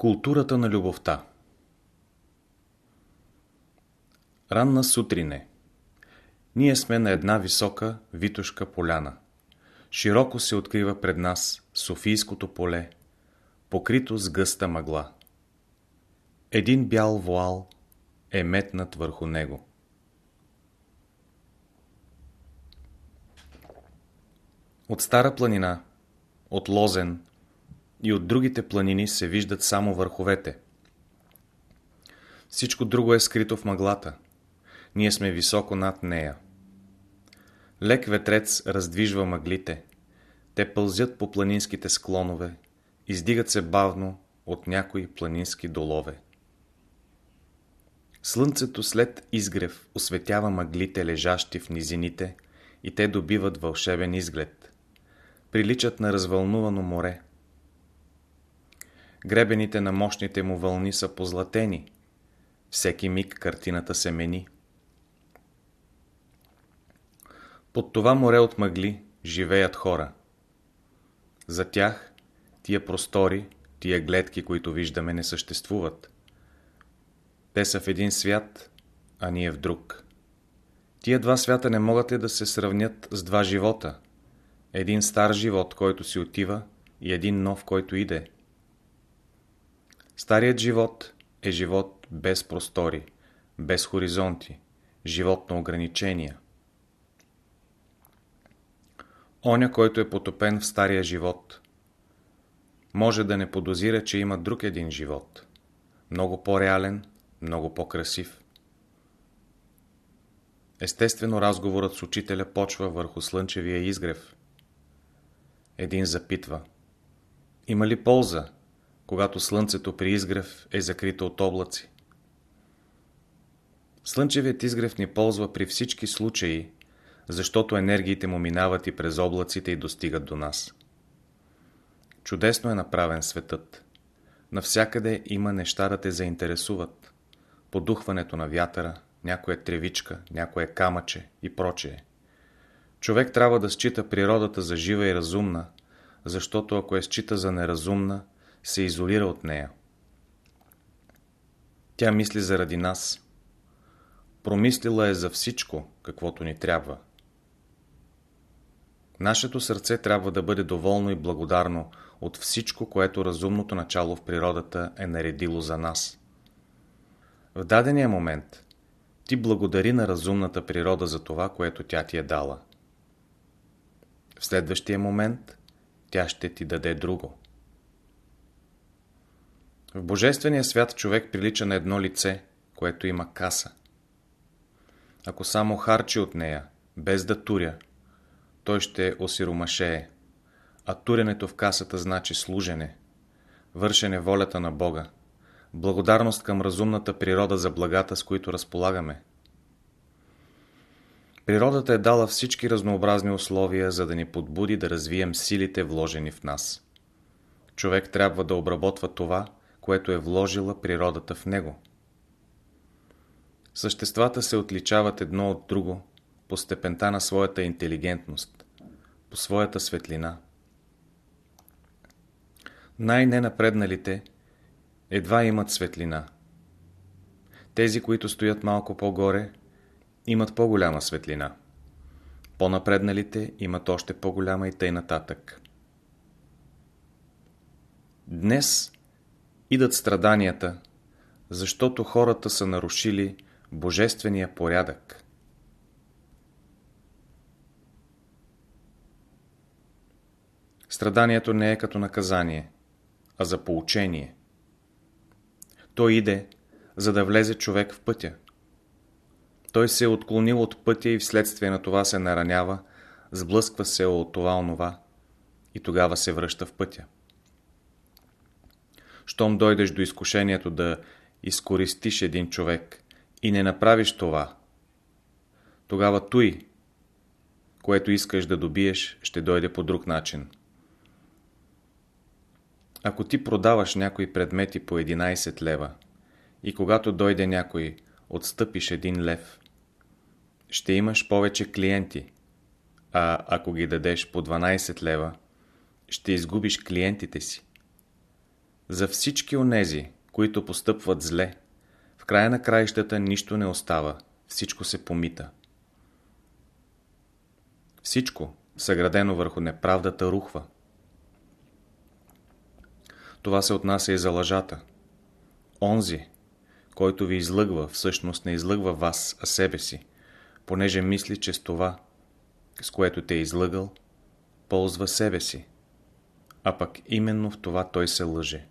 Културата на любовта Ранна сутрин е. Ние сме на една висока витушка поляна. Широко се открива пред нас Софийското поле, покрито с гъста мъгла. Един бял вуал е метнат върху него. От Стара планина, от Лозен и от другите планини се виждат само върховете. Всичко друго е скрито в мъглата. Ние сме високо над нея. Лек ветрец раздвижва мъглите. Те пълзят по планинските склонове, издигат се бавно от някои планински долове. Слънцето след изгрев осветява мъглите, лежащи в низините, и те добиват вълшебен изглед. Приличат на развълнувано море. Гребените на мощните му вълни са позлатени. Всеки миг картината се мени. Под това море от мъгли живеят хора. За тях тия простори, тия гледки, които виждаме, не съществуват. Те са в един свят, а ние в друг. Тия два свята не могат ли да се сравнят с два живота? Един стар живот, който си отива, и един нов, който иде. Старият живот е живот без простори, без хоризонти, живот на ограничения. Оня, който е потопен в стария живот, може да не подозира, че има друг един живот, много по-реален, много по-красив. Естествено, разговорът с учителя почва върху слънчевия изгрев. Един запитва. Има ли полза, когато слънцето при изгрев е закрито от облаци? Слънчевият изгрев ни ползва при всички случаи, защото енергиите му минават и през облаците и достигат до нас. Чудесно е направен светът. Навсякъде има неща да те заинтересуват. Подухването на вятъра, някоя тревичка, някое камъче и прочее. Човек трябва да счита природата за жива и разумна, защото ако я счита за неразумна, се изолира от нея. Тя мисли заради нас. Промислила е за всичко, каквото ни трябва. Нашето сърце трябва да бъде доволно и благодарно от всичко, което разумното начало в природата е наредило за нас. В дадения момент ти благодари на разумната природа за това, което тя ти е дала. В следващия момент тя ще ти даде друго. В Божествения свят човек прилича на едно лице, което има каса. Ако само харчи от нея, без да туря, той ще осиромашее. А туренето в касата значи служене, вършене волята на Бога, благодарност към разумната природа за благата, с които разполагаме. Природата е дала всички разнообразни условия, за да ни подбуди да развием силите, вложени в нас. Човек трябва да обработва това, което е вложила природата в него. Съществата се отличават едно от друго по степента на своята интелигентност, по своята светлина. Най-ненапредналите едва имат светлина. Тези, които стоят малко по-горе, имат по-голяма светлина. По-напредналите имат още по-голяма и тъй нататък. Днес идат страданията, защото хората са нарушили божествения порядък. Страданието не е като наказание, а за поучение. Той иде, за да влезе човек в пътя. Той се е отклонил от пътя и вследствие на това се наранява, сблъсква се от това онова и тогава се връща в пътя. Щом дойдеш до изкушението да изкористиш един човек и не направиш това, тогава той, което искаш да добиеш, ще дойде по друг начин. Ако ти продаваш някои предмети по 11 лева и когато дойде някой, отстъпиш един лев, ще имаш повече клиенти, а ако ги дадеш по 12 лева, ще изгубиш клиентите си. За всички онези, които постъпват зле, в края на краищата нищо не остава, всичко се помита. Всичко, съградено върху неправдата, рухва. Това се отнася и за лъжата. Онзи, който ви излъгва, всъщност не излъгва вас, а себе си, понеже мисли, че с това, с което те е излъгал, ползва себе си. А пък именно в това той се лъже.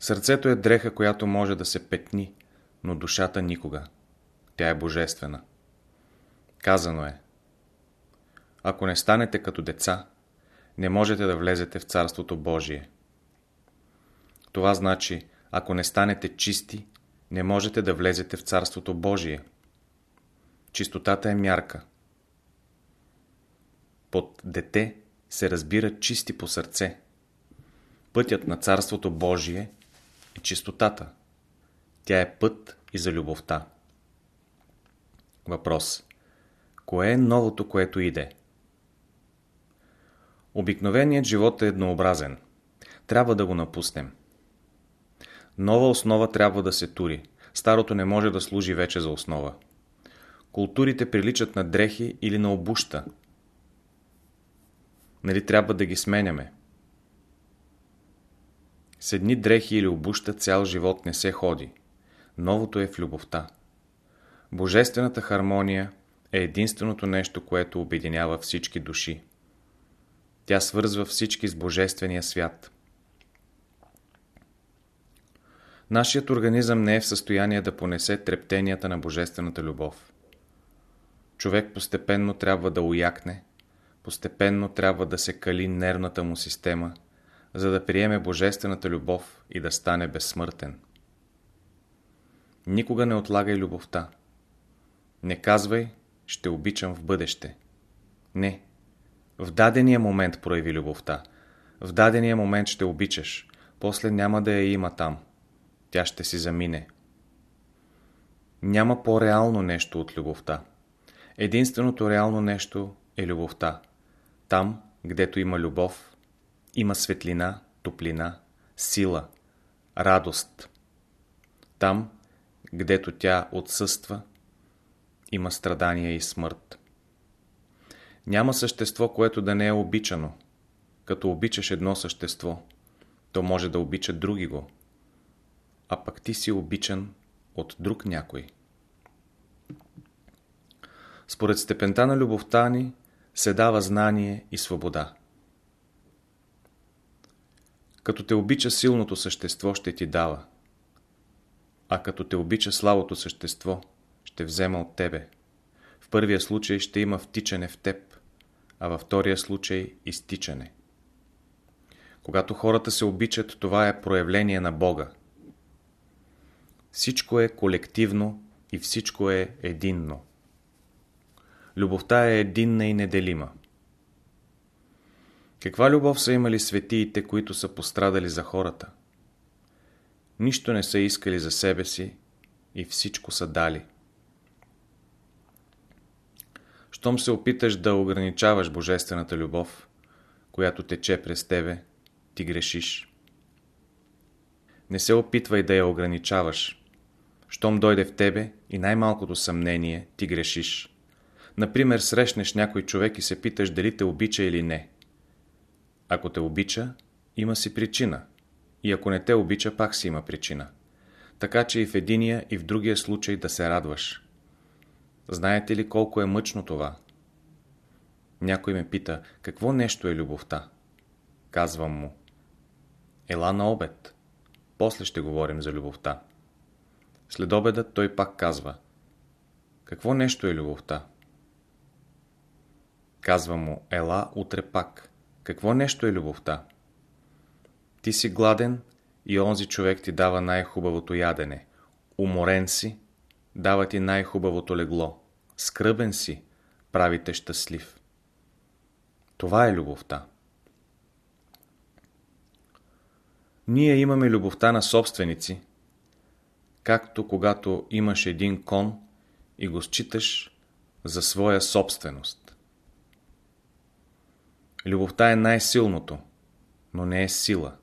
Сърцето е дреха, която може да се петни, но душата никога. Тя е божествена. Казано е. Ако не станете като деца, не можете да влезете в Царството Божие. Това значи, ако не станете чисти, не можете да влезете в Царството Божие. Чистотата е мярка. Под дете се разбира чисти по сърце. Пътят на Царството Божие е чистотата. Тя е път и за любовта. Въпрос. Кое е новото, което иде? Обикновеният живот е еднообразен. Трябва да го напуснем. Нова основа трябва да се тури. Старото не може да служи вече за основа. Културите приличат на дрехи или на обуща. Нали трябва да ги сменяме? С едни дрехи или обуща цял живот не се ходи. Новото е в любовта. Божествената хармония е единственото нещо, което обединява всички души. Тя свързва всички с Божествения свят. Нашият организъм не е в състояние да понесе трептенията на Божествената любов. Човек постепенно трябва да уякне, постепенно трябва да се кали нервната му система, за да приеме Божествената любов и да стане безсмъртен. Никога не отлагай любовта. Не казвай, ще обичам в бъдеще. Не. В дадения момент прояви любовта. В дадения момент ще обичаш. После няма да я има там. Тя ще си замине. Няма по-реално нещо от любовта. Единственото реално нещо е любовта. Там, гдето има любов, има светлина, топлина, сила, радост. Там, гдето тя отсъства, има страдания и смърт. Няма същество, което да не е обичано. Като обичаш едно същество, то може да обича други го. А пък ти си обичан от друг някой. Според степента на любовта ни се дава знание и свобода. Като те обича силното същество, ще ти дава. А като те обича слабото същество, ще взема от тебе. В първия случай ще има втичане в теб, а във втория случай изтичане. Когато хората се обичат, това е проявление на Бога. Всичко е колективно и всичко е единно. Любовта е единна и неделима. Каква любов са имали светиите, които са пострадали за хората? Нищо не са искали за себе си и всичко са дали. Щом се опиташ да ограничаваш божествената любов, която тече през тебе, ти грешиш. Не се опитвай да я ограничаваш. Щом дойде в тебе и най-малкото съмнение, ти грешиш. Например, срещнеш някой човек и се питаш дали те обича или не. Ако те обича, има си причина. И ако не те обича, пак си има причина. Така че и в единия, и в другия случай да се радваш. Знаете ли колко е мъчно това? Някой ме пита, какво нещо е любовта? Казвам му. Ела на обед. После ще говорим за любовта. След обеда той пак казва. Какво нещо е любовта? Казва му, ела утре пак. Какво нещо е любовта? Ти си гладен и онзи човек ти дава най-хубавото ядене. Уморен си, дава ти най-хубавото легло. Скръбен си, прави те щастлив. Това е любовта. Ние имаме любовта на собственици, както когато имаш един кон и го считаш за своя собственост. Любовта е най-силното, но не е сила.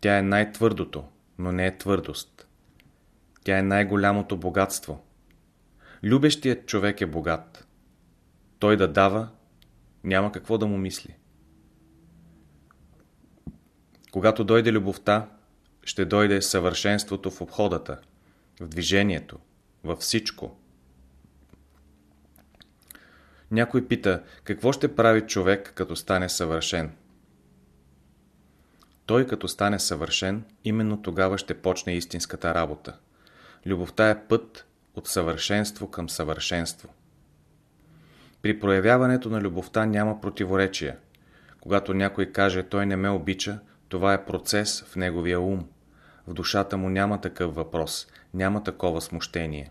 Тя е най-твърдото, но не е твърдост. Тя е най-голямото богатство. Любещият човек е богат. Той да дава, няма какво да му мисли. Когато дойде любовта, ще дойде съвършенството в обходата, в движението, във всичко. Някой пита, какво ще прави човек, като стане съвършен? Той, като стане съвършен, именно тогава ще почне истинската работа. Любовта е път от съвършенство към съвършенство. При проявяването на любовта няма противоречия. Когато някой каже, той не ме обича, това е процес в неговия ум. В душата му няма такъв въпрос, няма такова смущение.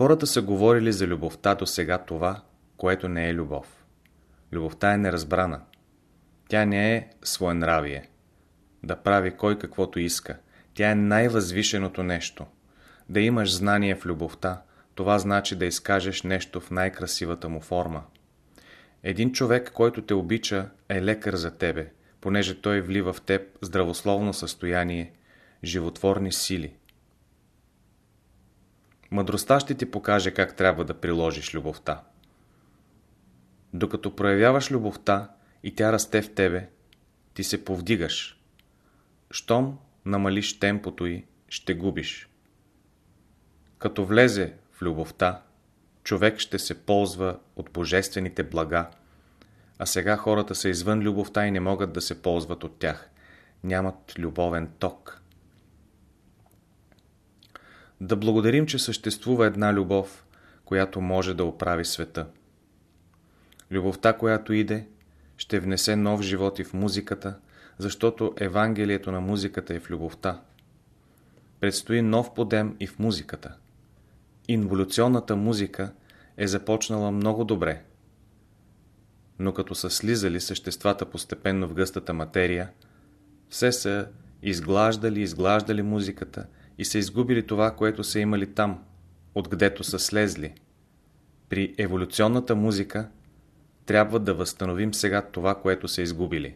Хората са говорили за любовта до сега това, което не е любов. Любовта е неразбрана. Тя не е своенравие. Да прави кой каквото иска. Тя е най-възвишеното нещо. Да имаш знание в любовта, това значи да изкажеш нещо в най-красивата му форма. Един човек, който те обича, е лекар за тебе, понеже той влива в теб здравословно състояние, животворни сили. Мъдростта ще ти покаже как трябва да приложиш любовта. Докато проявяваш любовта и тя расте в тебе, ти се повдигаш. Щом намалиш темпото й, ще губиш. Като влезе в любовта, човек ще се ползва от божествените блага, а сега хората са извън любовта и не могат да се ползват от тях. Нямат любовен ток. Да благодарим, че съществува една любов, която може да оправи света. Любовта, която иде, ще внесе нов живот и в музиката, защото Евангелието на музиката е в любовта. Предстои нов подем и в музиката. Инволюционната музика е започнала много добре, но като са слизали съществата постепенно в гъстата материя, все са изглаждали, изглаждали музиката и са изгубили това, което са имали там, откъдето са слезли. При еволюционната музика трябва да възстановим сега това, което са изгубили.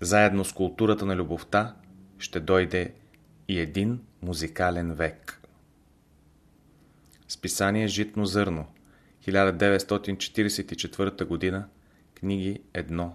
Заедно с културата на любовта ще дойде и един музикален век. Списание Житно зърно 1944 г. Книги 1-2